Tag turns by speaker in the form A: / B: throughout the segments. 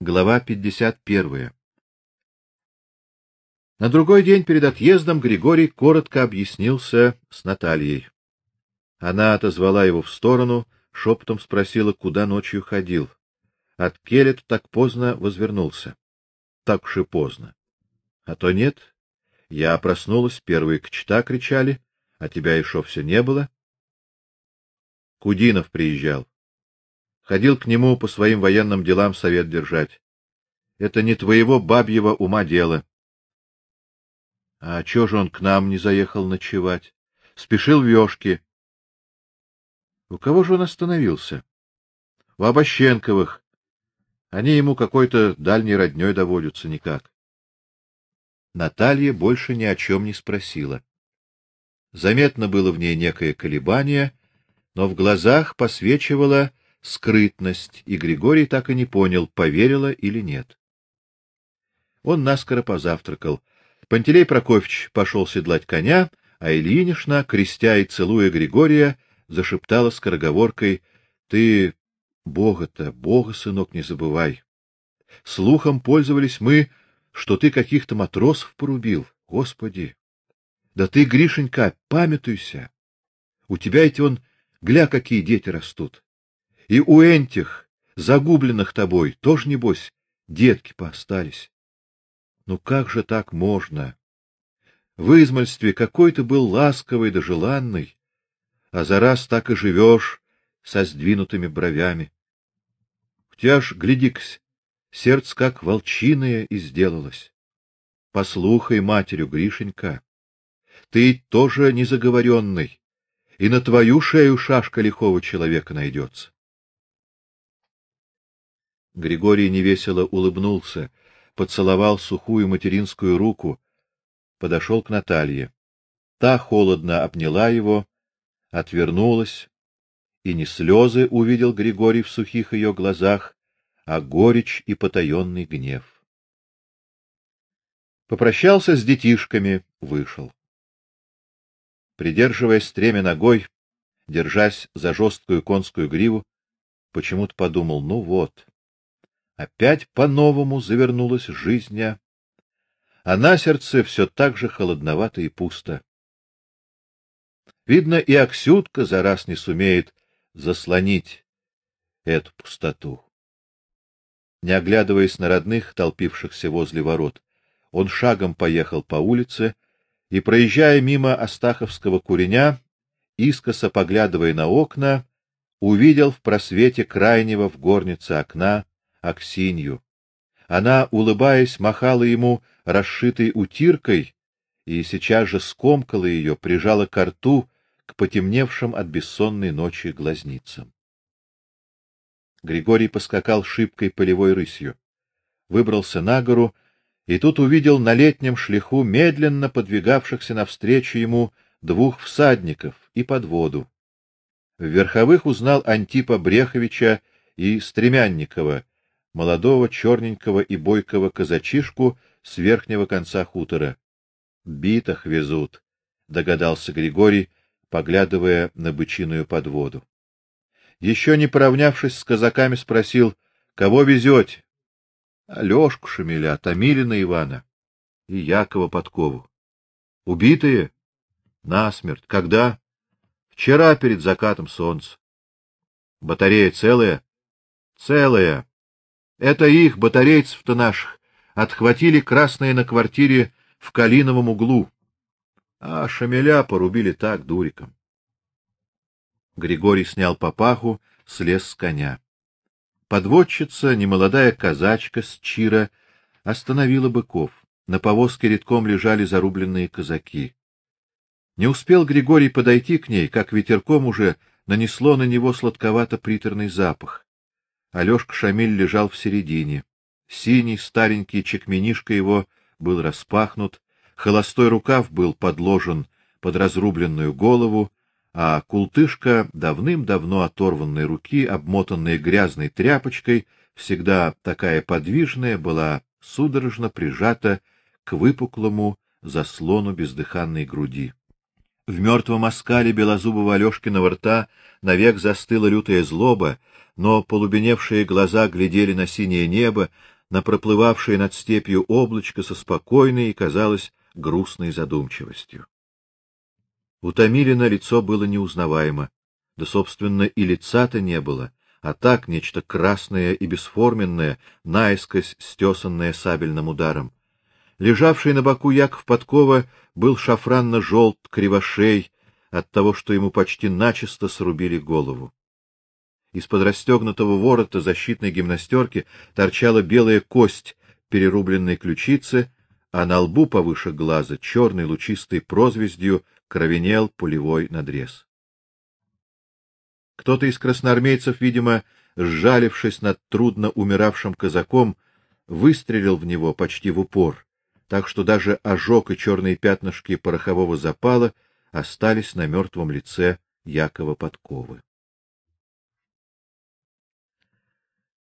A: Глава 51. На другой день перед отъездом Григорий коротко объяснился с Натальей. Она отозвала его в сторону, шепотом спросила, куда ночью ходил. От Келет так поздно возвернулся. Так уж и поздно. А то нет. Я проснулась, первые к чта кричали, а тебя еще все не было. Кудинов приезжал. Ходил к нему по своим военным делам совет держать. Это не твоего бабьего ума дело. А чё же он к нам не заехал ночевать? Спешил в Ёшки. У кого же он остановился? У Обощенковых. Они ему какой-то дальней роднёй доводятся никак. Наталья больше ни о чем не спросила. Заметно было в ней некое колебание, но в глазах посвечивало скрытность, и Григорий так и не понял, поверила или нет. Он наскоро позавтракал. Пантелей Прокофьевич пошел седлать коня, а Ильинишна, крестя и целуя Григория, зашептала скороговоркой: "Ты Бога-то, Бога, сынок, не забывай. Слухом пользовались мы, что ты каких-то матросов порубил. Господи! Да ты, Гришенька, памятуйся. У тебя эти он, гля, какие дети растут. И у этих, загубленных тобой, тоже небось детки поостались. Ну как же так можно? В измальстве какой ты был ласковый да желанный, а за раз так и живешь со сдвинутыми бровями. У тебя ж, гляди-ка, сердце как волчиное и сделалось. Послухай матерю, Гришенька, ты тоже незаговоренный, и на твою шею шашка лихого человека найдется. Григорий невесело улыбнулся, поцеловал сухую материнскую руку, подошел к Наталье. Та холодно обняла его, отвернулась, и не слезы увидел Григорий в сухих ее глазах, а горечь и потаенный гнев. Попрощался с детишками, вышел. Придерживая стремя ногой, держась за жесткую конскую гриву, почему-то подумал: ну вот, Опять по-новому завернулась жизнь, а на сердце все так же холодновато и пусто. Видно, и Аксютка за раз не сумеет заслонить эту пустоту. Не оглядываясь на родных, толпившихся возле ворот, он шагом поехал по улице и, проезжая мимо Астаховского куреня, искоса поглядывая на окна, увидел в просвете крайнего в горнице окна Аксинью. Она, улыбаясь, махала ему расшитой утиркой и сейчас же скомкала ее, прижала к рту, к потемневшим от бессонной ночи глазницам. Григорий поскакал шибкой полевой рысью, выбрался на гору и тут увидел на летнем шлиху медленно подвигавшихся навстречу ему двух всадников и подводу. В верховых узнал Антипа Бреховича и Стремянникова, молодого черненького и бойкого казачишку с верхнего конца хутора. Битых везут, догадался Григорий, поглядывая на бычиную подводу. Еще не поравнявшись с казаками, спросил: "Кого везете?" Алёшку Шемеля, Томилина Ивана и Якова Подкову. Убитые? Насмерть. Когда? Вчера перед закатом солнца. Батарея целая? Целая. Это их, батарейцев-то наших, отхватили красные на квартире в Калиновом углу. А Шамиля порубили так дуриком. Григорий снял папаху, слез с коня. Подводчица, немолодая казачка с Чира, остановила быков. На повозке редком лежали зарубленные казаки. Не успел Григорий подойти к ней, как ветерком уже нанесло на него сладковато-приторный запах. Алёшка Шамиль лежал в середине. Синий старенький чекменишка его был распахнут, холостой рукав был подложен под разрубленную голову, а култышка давным-давно оторванной руки, обмотанная грязной тряпочкой, всегда такая подвижная, была судорожно прижата к выпуклому заслону бездыханной груди. В мертвом оскале белозубого Алёшкиного рта навек застыла лютая злоба, но полубеневшие глаза глядели на синее небо, на проплывавшее над степью облачко со спокойной и, казалось, грустной задумчивостью. У Томилина лицо было неузнаваемо, да, собственно, и лица-то не было, а так нечто красное и бесформенное, наискось стесанное сабельным ударом. Лежавший на боку Яков Подкова был шафранно-желт, кривошей, от того, что ему почти начисто срубили голову. Из-под расстегнутого ворота защитной гимнастерки торчала белая кость перерубленной ключицы, а на лбу повыше глаза черной лучистой прозвездью кровенел пулевой надрез. Кто-то из красноармейцев, видимо, сжалившись над трудно умиравшим казаком, выстрелил в него почти в упор, так что даже ожог и черные пятнышки порохового запала остались на мертвом лице Якова Подковы.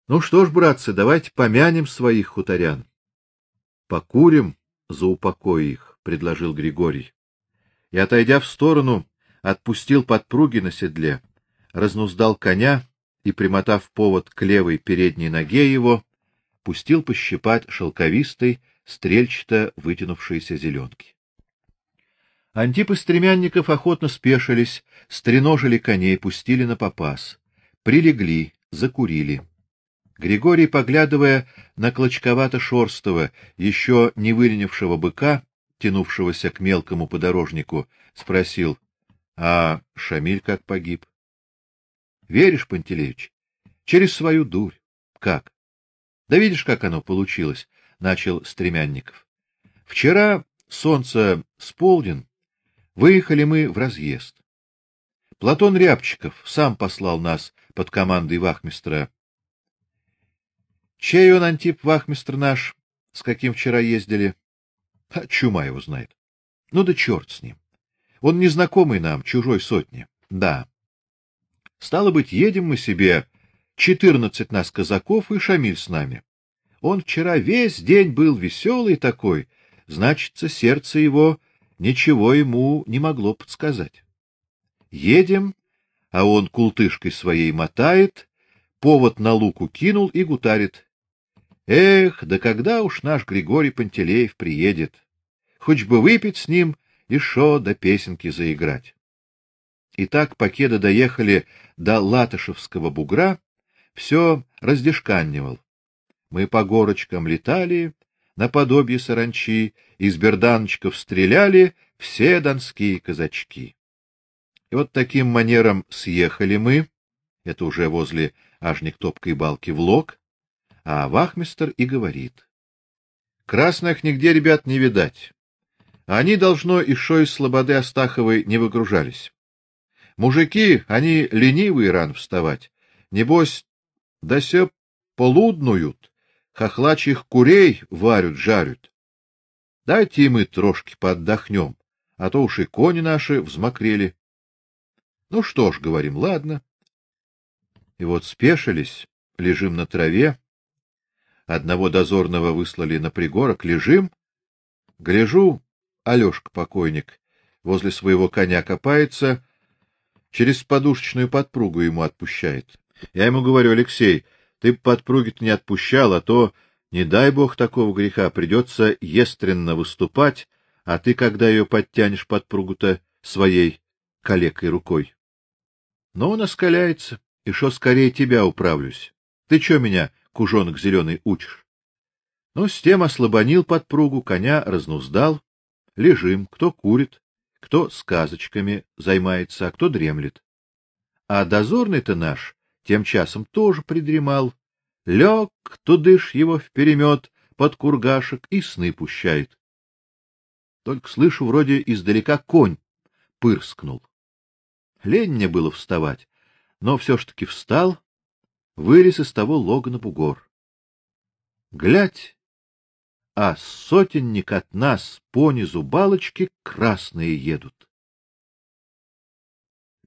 A: Ну что ж, братцы, давайте помянем своих хуторян. Покурим за упокой их, предложил Григорий. И отойдя в сторону, отпустил подпруги на седле, разнуздал коня и, примотав повод к левой передней ноге его, пустил пощипать шелковистой, стрельчато вытянувшейся зеленки. Антип Стремянников охотно спешились, стреножили коней, пустили на попас, прилегли, закурили. Григорий, поглядывая на клочковато-шорстого, еще не выленившего быка, тянувшегося к мелкому подорожнику, спросил: "А Шамиль как погиб?" Веришь, Пантелеич? Через свою дурь. Как? Да видишь, как оно получилось, начал Стремянников. Вчера солнце с выехали мы в разъезд. Платон Рябчиков сам послал нас под командой вахмистра. Чей он антип вахмистр наш, с каким вчера ездили? А чума его знает. Ну да черт с ним. Он незнакомый нам, чужой сотни. Да. Стало быть, едем мы себе, четырнадцать нас казаков и Шамиль с нами. Он вчера весь день был веселый такой, значится, сердце его ничего ему не могло подсказать. Едем, а он култышкой своей мотает, повод на луку кинул и гутарит: "Эх, да когда уж наш Григорий Пантелеев приедет? Хоть бы выпить с ним и шо до песенки заиграть". И так, покеда доехали до Латышевского бугра, все раздешканнивал. Мы по горочкам летали, наподобие саранчи, из берданочков стреляли все донские казачки. И вот таким манером съехали мы, это уже возле Ажник-Топкой балки в лог, а вахмистр и говорит: "Красных нигде, ребят, не видать. Они должно еще из слободы Астаховой не выгружались. Мужики, они ленивые ран вставать. Небось, да се полуднуют, хохлачьих курей варят, жарят. Дайте им и трошки поотдохнем, а то уж и кони наши взмокрели. Ну что ж, говорим, ладно. И вот спешились, лежим на траве. Одного дозорного выслали на пригорок, лежим. Гляжу, Алёшка покойник возле своего коня копается, через подушечную подпругу ему отпущает. Я ему говорю: "Алексей, ты подпруги-то не отпущал, а то, не дай бог такого греха, придется естренно выступать, а ты когда ее подтянешь подпругу-то своей калекой рукой?" Но он оскаляется, и что скорее тебя управлюсь. Ты что меня, кужонок зеленый, учишь? Ну, с тем ослабонил подпругу, коня разнуздал. Лежим, кто курит, кто сказочками займается, а кто дремлет. А дозорный-то наш тем часом тоже придремал, лег тудыш его вперемет под кургашек и сны пущает. Только слышу, вроде издалека конь пырскнул. Лень мне было вставать, но все ж таки встал, вылез из того лога на бугор. Глядь, а сотенник от нас по низу балочки красные едут.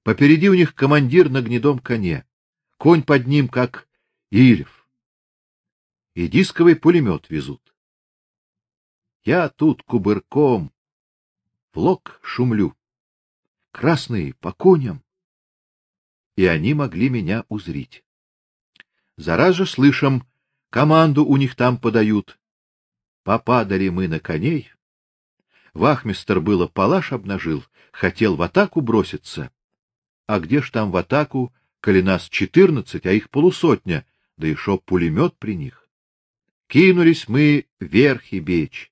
A: Попереди у них командир на гнедом коне, конь под ним как Ильф. И дисковый пулемет везут. Я тут кубырком в лог шумлю. Красные по коням. И они могли меня узрить. Зараз же слышим, команду у них там подают. Попадали мы на коней. Вахмистр было палаш обнажил, хотел в атаку броситься. А где ж там в атаку, коли нас четырнадцать, а их полусотня, да и шо пулемет при них? Кинулись мы вверх и бечь.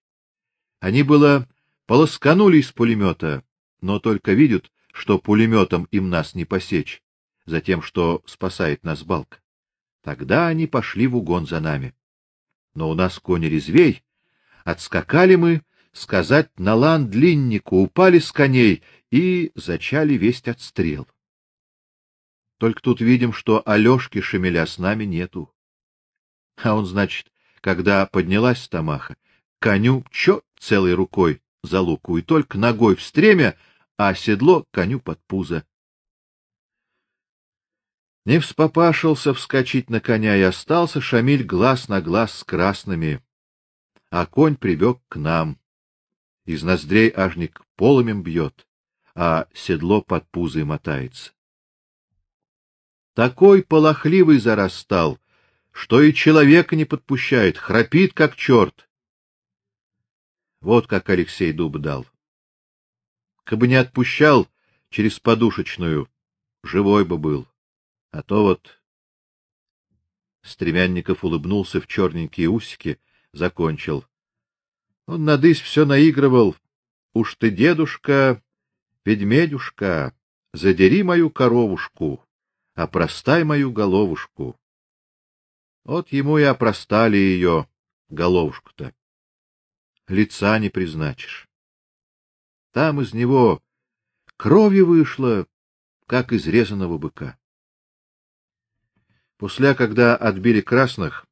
A: Они было полосканули из пулемета, но только видят, что пулеметом им нас не посечь, за тем, что спасает нас балка. Тогда они пошли в угон за нами. Но у нас кони резвей, отскакали мы, сказать на лан длиннику, упали с коней и зачали весть отстрел. Только тут видим, что Алёшки Шемеля с нами нету. А он, значит, когда поднялась стамаха, коню чё целой рукой за луку и только ногой в стремя, а седло коню под пузо. Не вспопашился вскочить на коня и остался Шамиль глаз на глаз с красными. А конь прибег к нам. Из ноздрей ажник полымем бьет, а седло под пузой мотается. Такой полохливый зарастал, что и человека не подпущает, храпит как черт. Вот как Алексей дуб дал. Кабы не отпущал через подушечную, живой бы был. А то вот Стремянников улыбнулся в черненькие усики, закончил. Он надысь все наигрывал. Уж ты, дедушка, ведмедюшка, задери мою коровушку, опростай мою головушку. Вот ему и опростали ее головушку-то. Лица не призначишь. Там из него кровью вышло, как из резаного быка. После, когда отбили красных,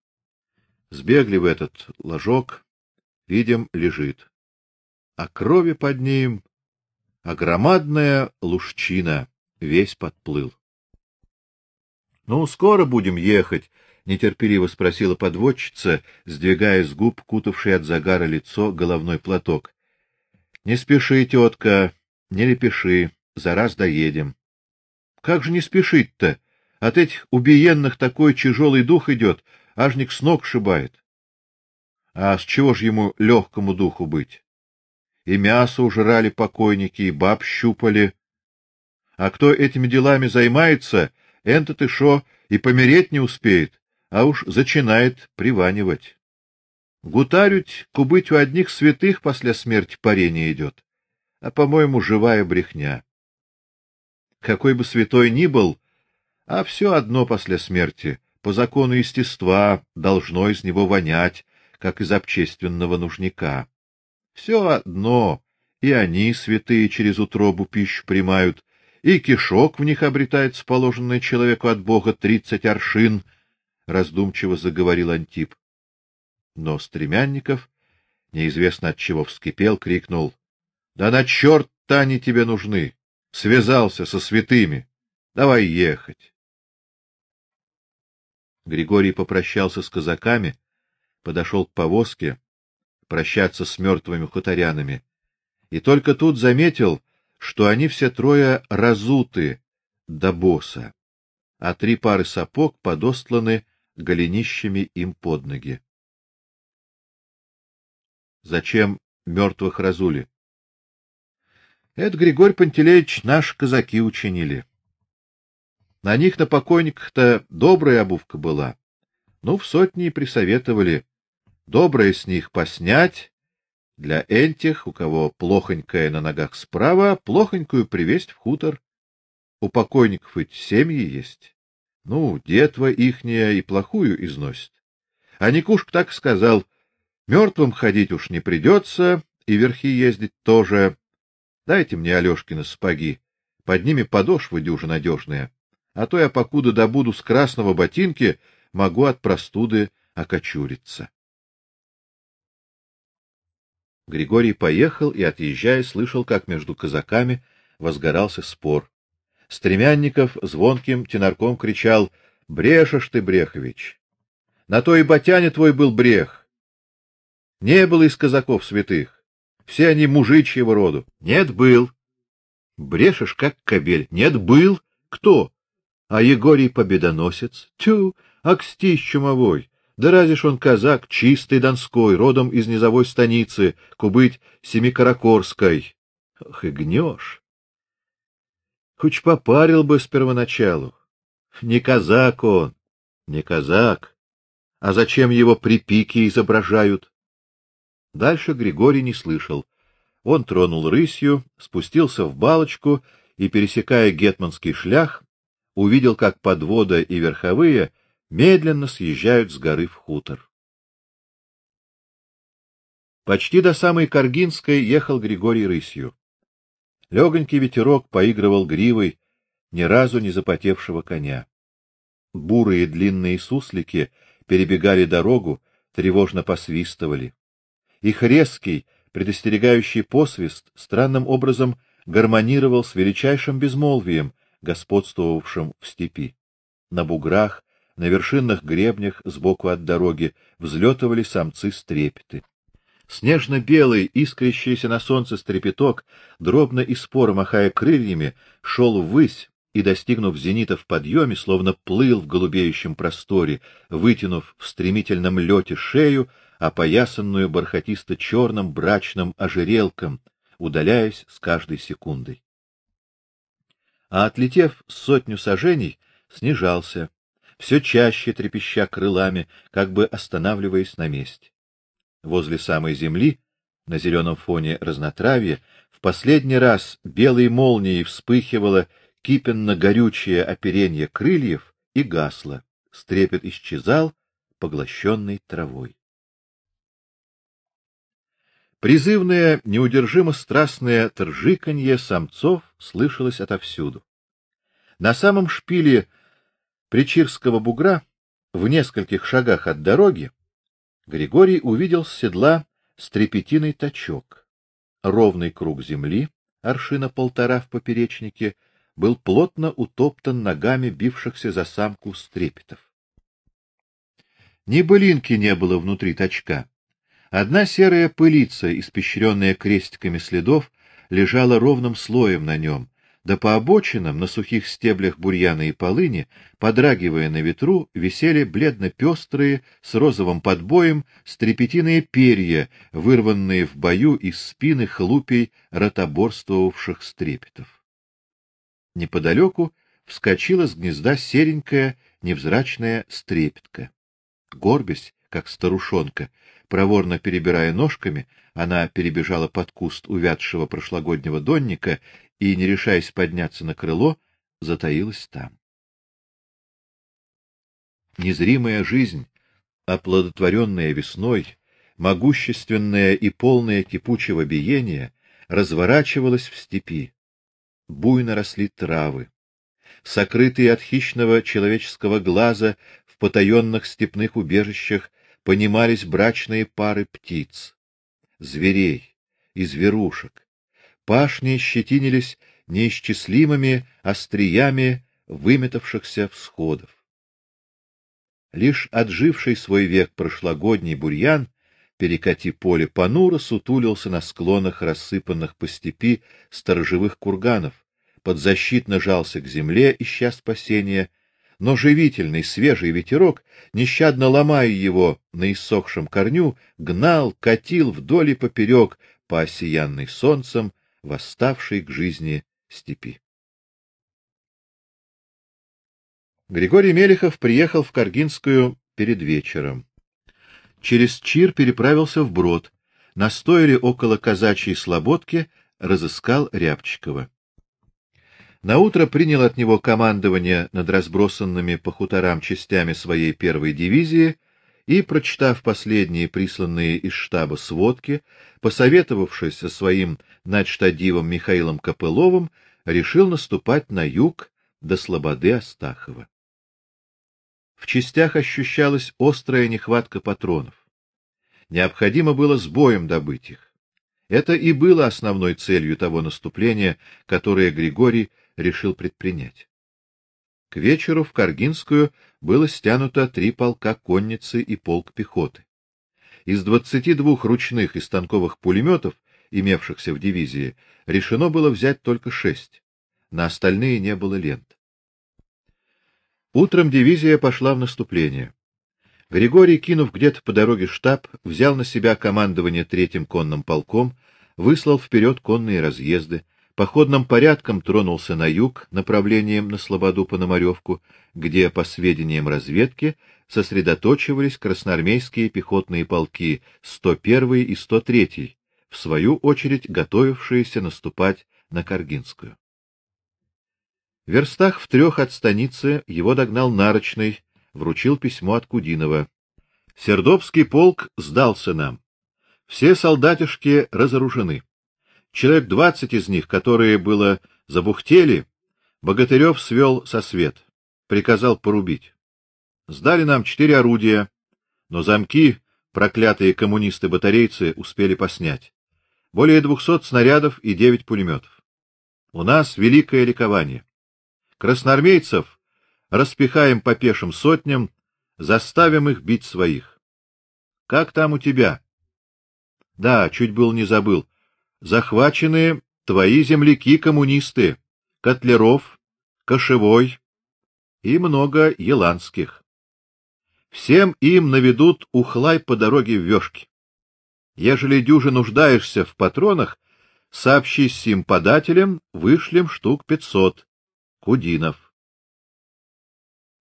A: сбегли в этот ложок, видим, лежит. А крови под ним, а громадная лужчина, весь подплыл. Ну, скоро будем ехать, нетерпеливо спросила подводчица, сдвигая с губ кутавший от загара лицо головной платок. Не спеши, тетка, не лепеши, за раз доедем. Как же не спешить-то? От этих убиенных такой тяжелый дух идет, ажник с ног шибает. А с чего ж ему легкому духу быть? И мясо ужрали покойники, и баб щупали. А кто этими делами займается, энто ты шо и помереть не успеет, а уж начинает приванивать. Гутарють кубыть у одних святых после смерти парение идет, а, по-моему, живая брехня. Какой бы святой ни был, а все одно после смерти, по закону естества, должно из него вонять, как из общественного нужника. Все одно, и они, святые, через утробу пищу примают, и кишок в них обретается положенный человеку от Бога тридцать аршин, раздумчиво заговорил Антип. Но Стремянников, неизвестно от чего вскипел, крикнул: "Да на черт-то они тебе нужны! Связался со святыми! Давай ехать!" Григорий попрощался с казаками, подошел к повозке прощаться с мертвыми хуторянами. И только тут заметил, что они все трое разуты до боса, а три пары сапог подостланы голенищами им под ноги. Зачем мертвых разули? Это Григорий Пантелеич наш казаки учинили. На них на покойниках-то добрая обувка была. Ну, в сотни присоветовали доброе с них поснять, для этих, у кого плохонькая на ногах справа, плохонькую привесть в хутор. У покойников ведь семьи есть. Ну, детва ихняя и плохую износит. А Никушка так сказал: мертвым ходить уж не придется, и верхи ездить тоже. Дайте мне Алёшкины сапоги, под ними подошвы дюжи надежные а то я покуда добуду с красного ботинки, могу от простуды окочуриться. Григорий поехал и отъезжая слышал, как между казаками возгорался спор. Стремянников звонким тенарком кричал: "Брешешь ты, Брехович! На то и батяне твой был брех. Не было из казаков святых. Все они мужичьего роду. Нет, был. Брешешь как кобель. Нет, был. Кто? А Егорий победоносец? Тю, Акстись чумовой, да разве ж он казак, чистый донской, родом из низовой станицы, кубыть Семикаракорской. Ох и гнешь. Хоть попарил бы с первоначалу. Не казак он, не казак. А зачем его при пике изображают? Дальше Григорий не слышал. Он тронул рысью, спустился в балочку и, пересекая гетманский шлях, увидел, как подвода и верховые медленно съезжают с горы в хутор. Почти до самой Каргинской ехал Григорий рысью. Легонький ветерок поигрывал гривой ни разу не запотевшего коня. Бурые длинные суслики перебегали дорогу, тревожно посвистывали. Их резкий, предостерегающий посвист странным образом гармонировал с величайшим безмолвием, господствовавшим в степи. На буграх, на вершинах гребнях сбоку от дороги взлетывали самцы-стрепеты. Снежно-белый, искрящийся на солнце стрепеток, дробно и споро махая крыльями, шел ввысь и, достигнув зенита в подъеме, словно плыл в голубеющем просторе, вытянув в стремительном лете шею, опоясанную бархатисто-черным брачным ожерелком, удаляясь с каждой секундой. А отлетев сотню саженей, снижался, все чаще трепеща крылами, как бы останавливаясь на месте. Возле самой земли, на зеленом фоне разнотравья, в последний раз белой молнией вспыхивало кипенно-горючее оперение крыльев и гасло. Стрепет исчезал, поглощенный травой. Призывное, неудержимо страстное торжиканье самцов слышалось отовсюду. На самом шпиле Причирского бугра, в нескольких шагах от дороги, Григорий увидел с седла стрепетиный точок. Ровный круг земли, аршина полтора в поперечнике, был плотно утоптан ногами бившихся за самку стрепетов. Ни былинки не было внутри точка. Одна серая пылица, испещренная крестиками следов, лежала ровным слоем на нем, да по обочинам, на сухих стеблях бурьяна и полыни, подрагивая на ветру, висели бледно-пестрые, с розовым подбоем, стрепетиные перья, вырванные в бою из спины хлупей ротоборствовавших стрепетов. Неподалеку вскочила с гнезда серенькая, невзрачная стрепетка. Горбясь, как старушонка, проворно перебирая ножками, она перебежала под куст увядшего прошлогоднего донника и, не решаясь подняться на крыло, затаилась там. Незримая жизнь, оплодотворенная весной, могущественная и полная кипучего биения, разворачивалась в степи. Буйно росли травы. Сокрытые от хищного человеческого глаза в потаенных степных убежищах понимались брачные пары птиц, зверей и зверушек. Пашни щетинились неисчислимыми остриями выметавшихся всходов. Лишь отживший свой век прошлогодний бурьян перекати поле понуро сутулился на склонах рассыпанных по степи сторожевых курганов, подзащитно жался к земле, ища спасения, но живительный свежий ветерок, нещадно ломая его на иссохшем корню, гнал, катил вдоль и поперек по осиянной солнцем, восставшей к жизни степи. Григорий Мелехов приехал в Каргинскую перед вечером. Через Чир переправился в Брод, на стойле около казачьей слободки разыскал Рябчикова. На утро принял от него командование над разбросанными по хуторам частями своей первой дивизии и, прочитав последние присланные из штаба сводки, посоветовавшись со своим начштадивом Михаилом Копыловым, решил наступать на юг до слободы Астахова. В частях ощущалась острая нехватка патронов. Необходимо было с боем добыть их. Это и было основной целью того наступления, которое Григорий решил предпринять. К вечеру в Каргинскую было стянуто три полка конницы и полк пехоты. Из двадцати двух ручных и станковых пулеметов, имевшихся в дивизии, решено было взять только шесть. На остальные не было лент. Утром дивизия пошла в наступление. Григорий, кинув где-то по дороге штаб, взял на себя командование третьим конным полком, выслал вперед конные разъезды, походным порядком тронулся на юг, направлением на Слободу Пономаревку, где, по сведениям разведки, сосредоточивались красноармейские пехотные полки 101 и 103, в свою очередь готовившиеся наступать на Каргинскую. В верстах в трех от станицы его догнал Нарочный, вручил письмо от Кудинова. Сердобский полк сдался нам. Все солдатишки разоружены. Человек двадцать из них, которые было забухтели, Богатырев свел со свет, приказал порубить. Сдали нам четыре орудия, но замки проклятые коммунисты-батарейцы успели поснять. Более двухсот снарядов и девять пулеметов. У нас великое ликование. Красноармейцев распихаем по пешим сотням, заставим их бить своих. Как там у тебя? Да, чуть был не забыл. Захвачены твои земляки-коммунисты, Котлеров, Кошевой и много еланских. Всем им наведут ухлай по дороге в Вёшки. Ежели дюже нуждаешься в патронах, сообщи сим подателям, вышлем штук пятьсот. Кудинов.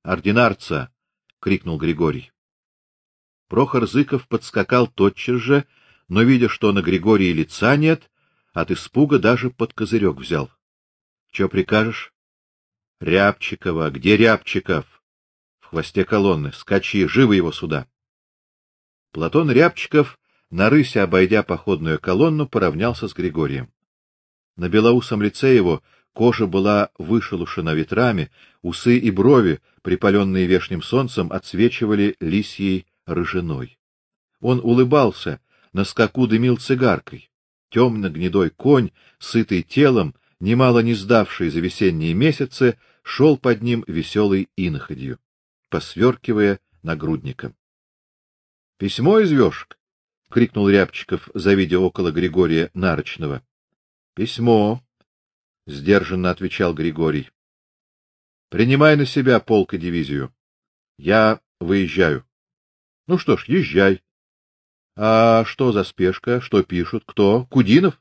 A: Ординарца, крикнул Григорий. Прохор Зыков подскакал тотчас же, но видя, что на Григории лица нет, от испуга даже под козырек взял. Что прикажешь? Рябчикова, где Рябчиков? В хвосте колонны. Скачи, живо его сюда. Платон Рябчиков, на рысе обойдя походную колонну, поравнялся с Григорием. На белоусом лице его Кожа была вышелушена ветрами, усы и брови, припаленные вешним солнцем, отсвечивали лисьей рыжиной. Он улыбался, на скаку дымил цигаркой. Темно-гнедой конь, сытый телом, немало не сдавший за весенние месяцы, шел под ним веселой иноходью, посверкивая нагрудником. — Письмо из вёшек! — крикнул Рябчиков, завидя около Григория Нарочного. — Письмо! — сдержанно отвечал Григорий. — Принимай на себя полк и дивизию. Я выезжаю. — Ну что ж, езжай. — А что за спешка? Что пишут? Кто? Кудинов?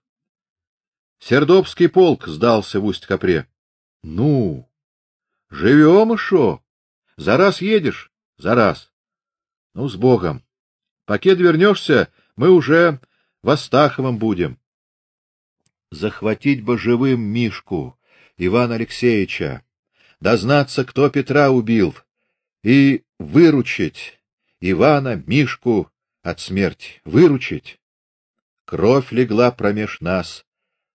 A: — Сердобский полк сдался в Усть-Капре. — Ну? Живем, шо? За раз едешь? За раз. Ну, с Богом. Покед вернешься, мы уже в Астаховом будем. Захватить бы живым Мишку, Ивана Алексеевича, дознаться, кто Петра убил, и выручить Ивана, Мишку от смерти, выручить. Кровь легла промеж нас,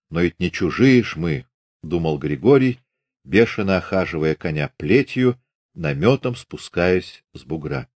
A: но ведь не чужие ж мы, думал Григорий, бешено охаживая коня плетью, наметом спускаясь с бугра.